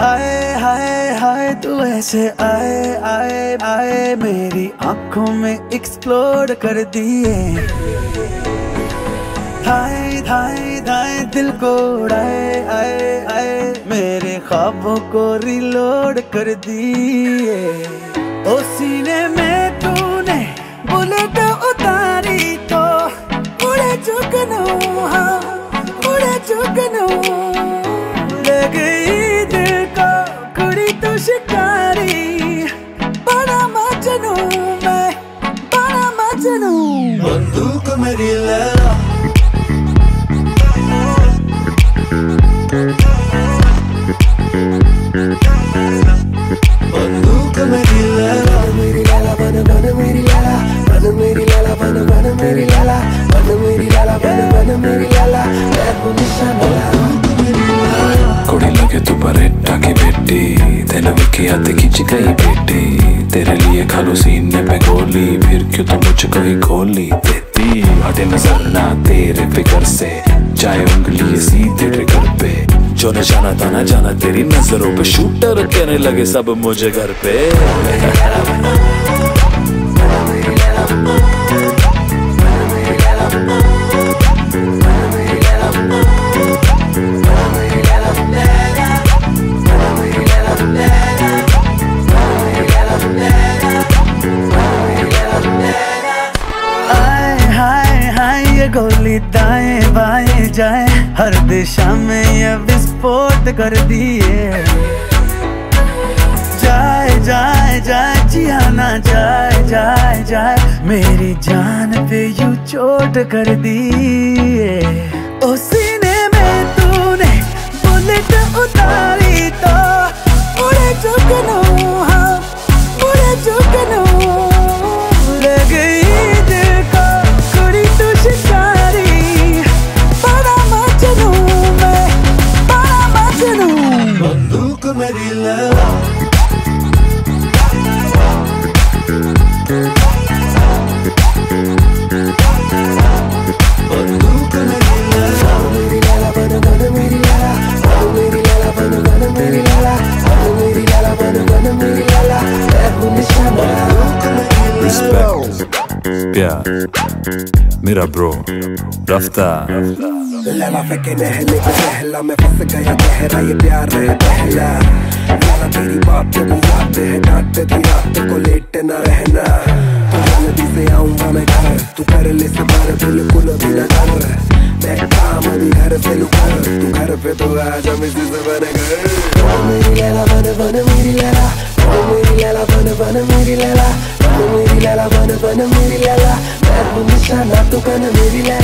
हाय हाय हाय तू ऐसे आए आए आए, मेरी आँखों में एक्सप्लोर कर दिए। हाय हाय हाय दिल को आए आए आए, मेरे ख्वाबों को रिलोड कर दिए। ओ सीने में तूने बुलेट उतारी तो उड़े चुकनो हाँ उड़े चुकनो। बंदूक मेरी लैला निशाना कुड़ी लगे तू परेटा की बेटी तेने विकी हाथ खींच गई बेटी। तेरे लिए खालू सीने पे गोली फिर क्यों तू मुझको ही गोली देती हटे नज़र ना तेरे फिकर से। चाहे उंगली सीधे ट्रिगर पे। जो निशाना था ना जाना तेरी नज़रों पे। शूटर कहने लगे सब मुझे घर पे। गोली दाएँ बाएँ जाए, हर दिशा में ये विस्फोट कर दिए। जाए जाए जाए, जिया ना जाए जाए जाए, मेरी जान पे यू चोट कर दिए। प्यार मेरा ब्रो रफ्तार। लाला फेंके नहले पे पहला मैं फंस गया गहरा ये प्यार है पहला। लाला तेरी बात जब याद है डांटती रात को लेट न रहना। तू जल्दी से आऊँगा मैं घर तू कर ले सबर बिल्कुल भी न डर। मैं काम भी घर से लुकर तू घर पे तो आ जा मिसे से बन घर। मेरी लैला बन बन मेरी लैला मेरी लैला बन बन मेरी Laila Meri la bana bana meri la la, bhumi sana, tu kana la. lala